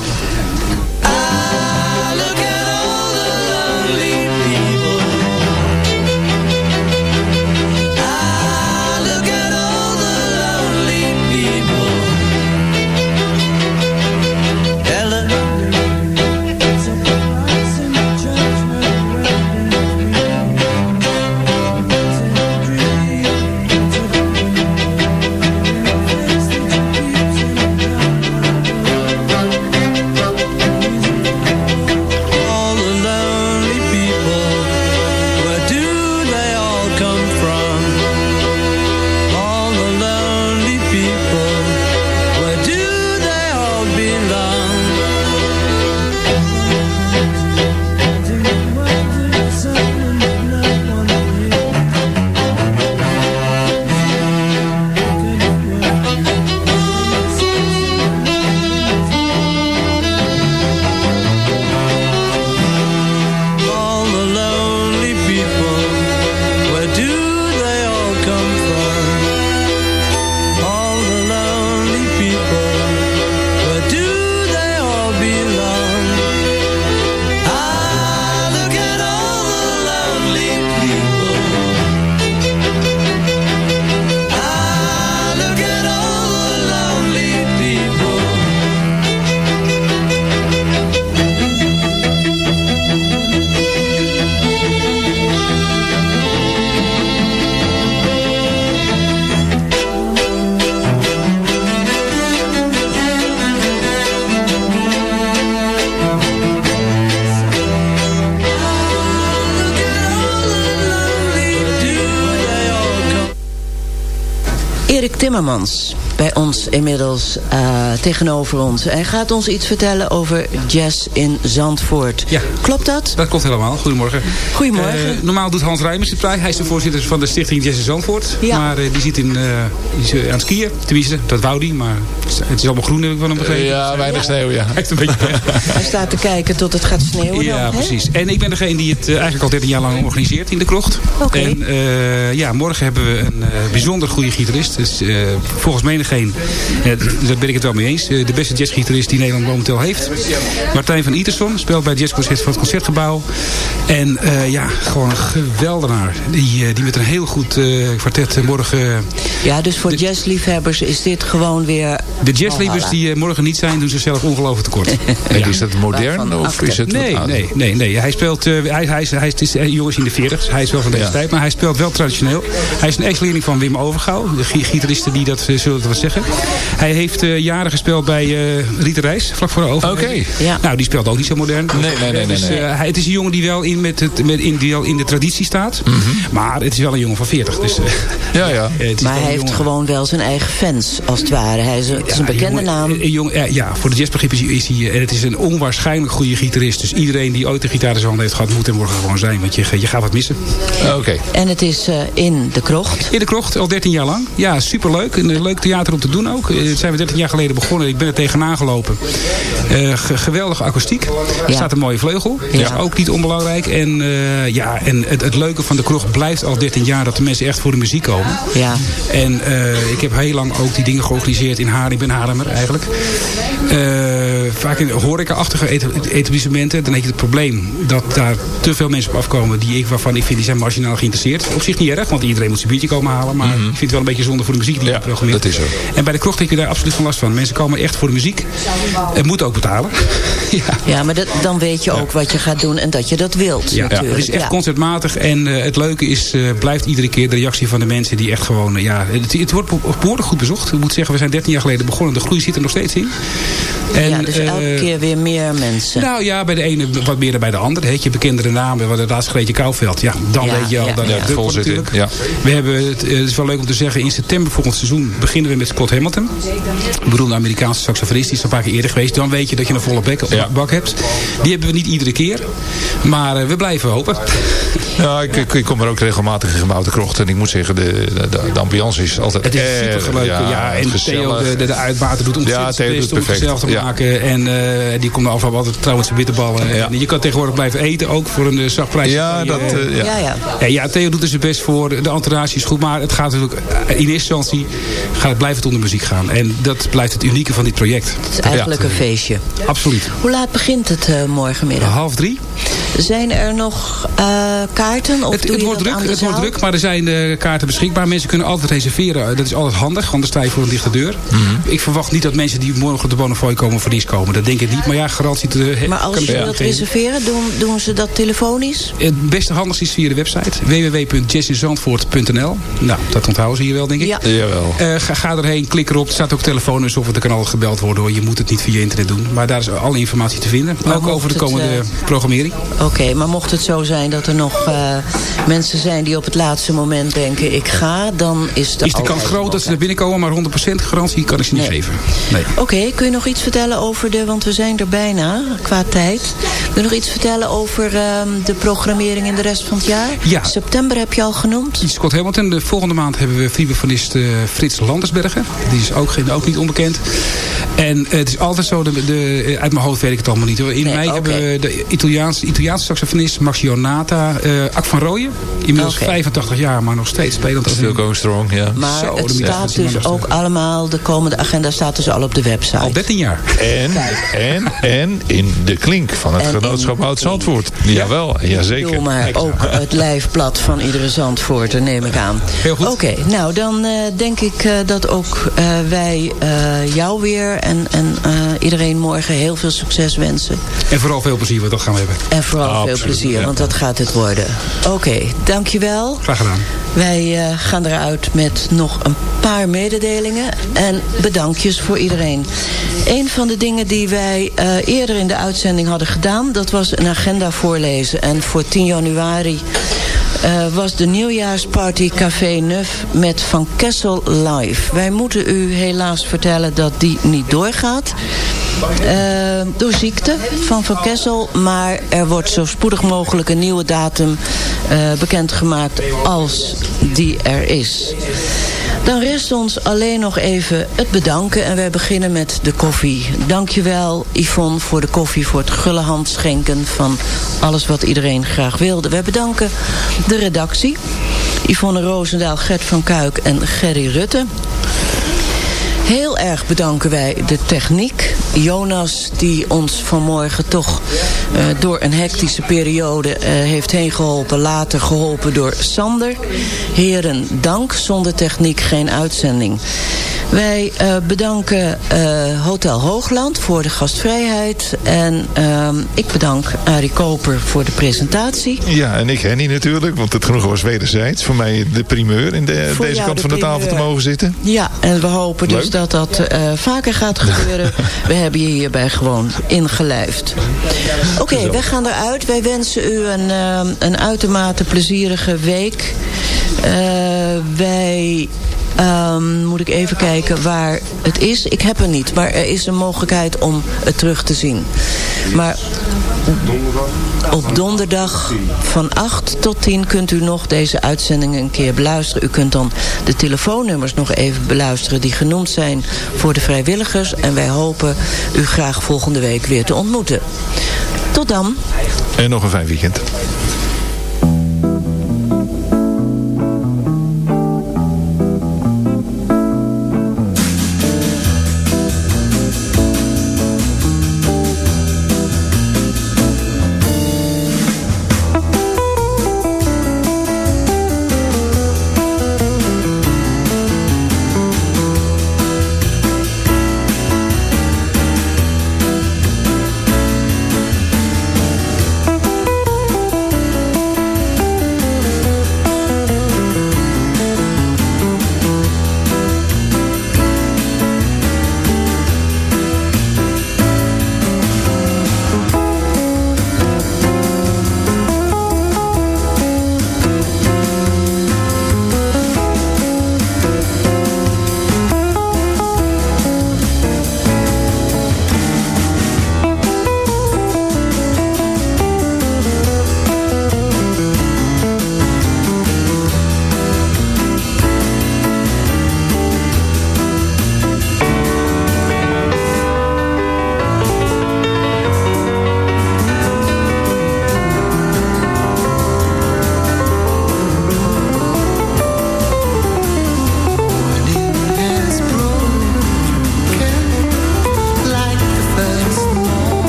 Bij ons tegenover ons. Hij gaat ons iets vertellen over jazz in Zandvoort. Ja. Klopt dat? Dat klopt helemaal. Goedemorgen. Goedemorgen. Eh, normaal doet Hans Rijmers het vrij. Hij is de voorzitter van de stichting Jazz in Zandvoort. Ja. Maar eh, die zit in, eh, die is aan het skiën. Tenminste, dat wou die. Maar het is allemaal groen heb ik van hem begrepen. Ja, weinig sneeuw, ja. Hij heeft een beetje. Hij staat te kijken tot het gaat sneeuwen Ja, dan, precies. En ik ben degene die het eigenlijk al 13 jaar lang organiseert in de krocht. Oké. En eh, ja, morgen hebben we een eh, bijzonder goede gitarist. Dus, eh, volgens menigeen, eh, daar ben ik het wel mee eens. eh, de beste jazzgitarist die Nederland momenteel heeft. Martijn van Iterson speelt bij het jazzconcert van het Concertgebouw. En eh, ja, gewoon een geweldenaar. Die, eh, die met een heel goed eh, kwartet morgen... Ja, dus voor jazzliefhebbers is dit gewoon weer... de jazzliefers die eh, morgen niet zijn, doen zichzelf ongelooflijk tekort. En is dat modern of achter. is het wat Nee, nee, nee, nee. Hij speelt, eh, hij, hij, is, hij is, jongens in de 40, dus hij is wel van deze Ja. tijd, maar hij speelt wel traditioneel. Hij is een ex-leerling van Wim Overgouw, de gi- gitaristen die dat zullen het wel zeggen. Hij heeft eh, jaren gespeeld bij eh Rita Reis, vlak voor de ogen. Oké. Ja. Nou, die speelt ook niet zo modern. Nee, nee, nee, dus, nee, nee. eh, hij, het is een jongen die wel in, met het, met, in, die wel in de traditie staat, Mhm. maar het is wel een jongen van 40. Dus, eh, Ja, ja. het is Maar hij een heeft jongen- gewoon wel zijn eigen fans, als het ware. Hij is, een- het is een Ja, bekende jongen, naam. eh, jong, eh, ja, voor de jazzbegrip is, hij- is hij... En het is een onwaarschijnlijk goede gitarist. Dus iedereen die ooit een gitaar in zijn hand heeft gehad... moet hem morgen gewoon zijn. Want je, je gaat wat missen. Oké. En het is eh, in de krocht. In de krocht, al 13 jaar lang. Ja, superleuk. Een leuk theater om te doen ook. Zijn we 13 jaar geleden begonnen. Ik ben er tegenaan gelopen. Eh, ge- geweldige akoestiek. Er Ja. staat een mooie vleugel. Dat is Ja. ook niet onbelangrijk. En, eh, ja, en het, het leuke van de krocht blijft al 13 jaar... dat de mensen echt voor de muziek komen. Ja. En eh, ik heb heel lang ook die dingen georganiseerd in Haarlem. Ik ben Haarlemmer eigenlijk. Eh, vaak in horeca-achtige et- etablissementen. Dan heb je het probleem dat daar te veel mensen op afkomen... Die ik, waarvan ik vind die zijn marginaal geïnteresseerd. Op zich niet erg, want iedereen moet zijn biertje komen halen. Maar ik vind het wel een beetje zonde voor de muziek die je programmeert. dat is zo. En bij de krocht heb je daar absoluut geen last van. Mensen komen echt voor de muziek. Het moet ook betalen. ja. Ja, maar dat, dan weet je ook wat je gaat doen en dat je dat wilt. Ja, natuurlijk. het is echt Ja. concertmatig. En eh, het leuke is, eh, blijft iedere keer de reactie van de mensen die echt gewoon... eh, ja, het, het wordt be- behoorlijk goed bezocht. Ik moet zeggen, we zijn 13 jaar geleden begonnen. De groei zit er nog steeds in. En, ja, dus elke keer weer meer mensen. Nou ja, bij de ene wat meer dan bij de andere. Heet je bekendere namen, wat het laatst Greetje Kouwveld. Ja, dan Ja, weet je al ja, dat ja. het Vol natuurlijk. ja. We hebben, het, het is wel leuk om te zeggen, in september volgend seizoen beginnen we met Scott Hamilton. Een Amerikaanse saxofonist, die is al een paar keer eerder geweest. Dan weet je dat je een volle bek, bak hebt. Die hebben we niet iedere keer. Maar eh, we blijven hopen. Ja, ik, ik, ik kom er ook regelmatig in gebouwde krocht. En ik moet zeggen, de, de, de ambiance is altijd Het is erg, super leuk. Ja, en Theo, gezellig. de, de, de uitbater, doet ontzettend Ja, best om het perfect. gezellig te Ja. maken. En eh, die komt af en altijd trouwens zijn bitterballen. Ja. En je kan tegenwoordig blijven eten, ook voor een uh, zacht prijs. Ja, dat, eh, ja. ja, ja. Ja, ja, Theo doet er zijn best voor. De entourage is goed. Maar het gaat natuurlijk, in eerste instantie gaat het, blijft het om de muziek gaan. En dat blijft het unieke van dit project. Het is eigenlijk een feestje. Absoluut. Hoe laat begint het eh, morgenmiddag? Half drie. Zijn er nog eh, kaarten? Of Het, het wordt dat druk, de het wordt druk, maar er zijn eh, kaarten beschikbaar. Mensen kunnen altijd reserveren. Dat is altijd handig, anders sta je voor een dichte deur. Mhm. Ik verwacht niet dat mensen die morgen op de Bonnefoy komen voor niets komen. Dat denk ik niet. Maar ja, garantie te he- Maar als kan je wilt geven. reserveren, doen, doen ze dat telefonisch? Het beste handigste is via de website www.jazzinzandvoort.nl Nou, dat onthouden ze hier wel, denk ik. Ja. Jawel. Eh, ga, ga erheen, klik erop. Er staat ook telefoonnummers op. Er kan altijd gebeld worden hoor. Je moet het niet via internet doen. Maar daar is alle informatie te vinden. Maar ook over de het, komende eh, programmering. Oké, maar mocht het zo zijn dat er nog eh, mensen zijn die op het laatste moment denken ik ga, dan is de Is de kans groot dat ze er mogelijk. binnenkomen, maar 100% garantie kan ik ze niet Nee. geven. Nee. Oké, kun je nog iets vertellen over de, want we zijn er bijna qua tijd. Kun je nog iets vertellen over ehm, de programmering in de rest van het jaar? Ja. September heb je al genoemd. Scott Hamilton. De volgende maand hebben we vibrafonist eh, Frits Landersbergen. Die is ook, geen- ook niet onbekend. En het is altijd zo, de, de, uit mijn hoofd weet ik het allemaal niet hoor. In Nee, mei hebben we de Italiaanse, Italiaanse saxofonist Max Jonata. eh Ak van Rooyen. Inmiddels Oké. 85 jaar, maar nog steeds spelend. als Still going strong, ja. Maar Zo, het staat dus ook allemaal, de komende agenda staat dus al op de website. Al 13 jaar. En, en, en in de klink van het En genootschap Oud-Zandvoort. Jawel, Doe jazeker. maar ook het lijfblad van iedere Zandvoorter, neem ik aan. Heel goed. Oké, nou dan eh, denk ik eh, dat ook eh, wij eh, jou weer en, en eh, iedereen morgen heel veel succes wensen. En vooral veel plezier, want dat gaan we hebben. En vooral veel plezier, ja. want dat gaat het worden. Oké, dankjewel. Graag gedaan. Wij eh, gaan eruit met nog een paar mededelingen en bedankjes voor iedereen. Een van de dingen die wij eh, eerder in de uitzending hadden gedaan... dat was een agenda voorlezen. En voor 10 januari eh, was de nieuwjaarsparty Café Neuf met Van Kessel live. Wij moeten u helaas vertellen dat die niet doorgaat. Eh, door ziekte van Van Kessel. Maar er wordt zo spoedig mogelijk een nieuwe datum eh, bekendgemaakt als die er is. Dan rest ons alleen nog even het bedanken. En wij beginnen met de koffie. Dankjewel Yvonne voor de koffie, voor het gulle handschenken van alles wat iedereen graag wilde. Wij bedanken de redactie. Yvonne Roosendaal, Gert van Kuik en Gerry Rutte. Heel erg bedanken wij de techniek. Jonas die ons vanmorgen toch uh, door een hectische periode uh, heeft heen geholpen. Later geholpen door Sander. Heren, dank. Zonder techniek geen uitzending. Wij uh, bedanken Hotel Hoogland voor de gastvrijheid. En ehm, ik bedank Arie Koper voor de presentatie. Ja, en ik Henny natuurlijk, want het genoegen was wederzijds. Voor mij de primeur in de, deze kant de van de tafel te mogen zitten. Ja, en we hopen Leuk. dus dat dat uh, vaker gaat gebeuren. we hebben je hierbij gewoon ingelijfd. Oké, okay, wij gaan eruit. Wij wensen u een, uh, een uitermate plezierige week. Wij Um, moet ik even kijken waar het is. Ik heb er niet, maar er is een mogelijkheid om het terug te zien. Maar op donderdag van 8 tot 10 kunt u nog deze uitzendingen een keer beluisteren. U kunt dan de telefoonnummers nog even beluisteren die genoemd zijn voor de vrijwilligers. En wij hopen u graag volgende week weer te ontmoeten. Tot dan. En nog een fijn weekend.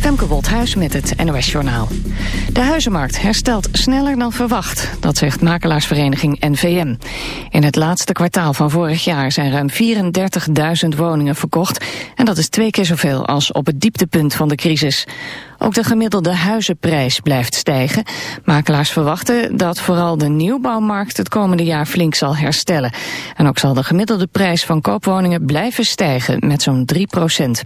Femke Wolthuis met het NOS-journaal. De huizenmarkt herstelt sneller dan verwacht, dat zegt makelaarsvereniging NVM. In het laatste kwartaal van vorig jaar zijn ruim 34.000 woningen verkocht... en dat is twee keer zoveel als op het dieptepunt van de crisis. Ook de gemiddelde huizenprijs blijft stijgen. Makelaars verwachten dat vooral de nieuwbouwmarkt het komende jaar flink zal herstellen. En ook zal de gemiddelde prijs van koopwoningen blijven stijgen met zo'n 3 procent.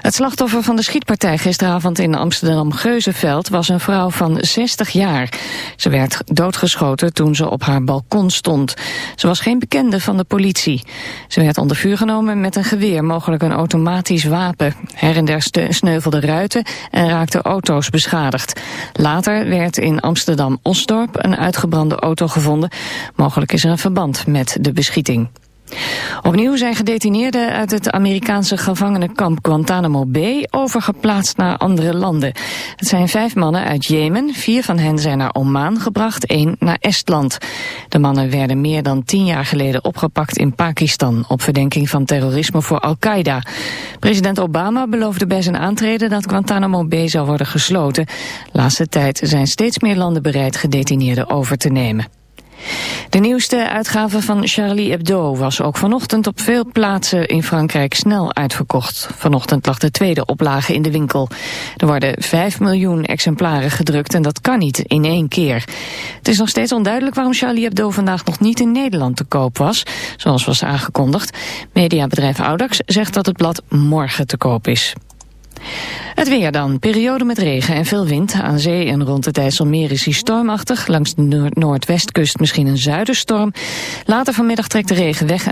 Het slachtoffer van de schietpartij gisteravond in Amsterdam-Geuzenveld was een vrouw van 60 jaar. Ze werd doodgeschoten toen ze op haar balkon stond. Ze was geen bekende van de politie. Ze werd onder vuur genomen met een geweer, mogelijk een automatisch wapen. Her en der sneuvelden ruiten en raakten auto's beschadigd. Later werd in Amsterdam-Osdorp een uitgebrande auto gevonden. Mogelijk is er een verband met de beschieting. Opnieuw zijn gedetineerden uit het Amerikaanse gevangenenkamp Guantanamo Bay overgeplaatst naar andere landen. Het zijn vijf mannen uit Jemen, vier van hen zijn naar Oman gebracht, één naar Estland. De mannen werden meer dan tien jaar geleden opgepakt in Pakistan op verdenking van terrorisme voor Al-Qaeda. President Obama beloofde bij zijn aantreden dat Guantanamo Bay zou worden gesloten. Laatste tijd zijn steeds meer landen bereid gedetineerden over te nemen. De nieuwste uitgave van Charlie Hebdo was ook vanochtend op veel plaatsen in Frankrijk snel uitverkocht. Vanochtend lag de tweede oplage in de winkel. Er worden 5 miljoen exemplaren gedrukt en dat kan niet in één keer. Het is nog steeds onduidelijk waarom Charlie Hebdo vandaag nog niet in Nederland te koop was, zoals was aangekondigd. Mediabedrijf Audax zegt dat het blad morgen te koop is. Het weer dan. Periode met regen en veel wind. Aan zee en rond het IJsselmeer is hij stormachtig. Langs de noordwestkust misschien een zuiderstorm. Later vanmiddag trekt de regen weg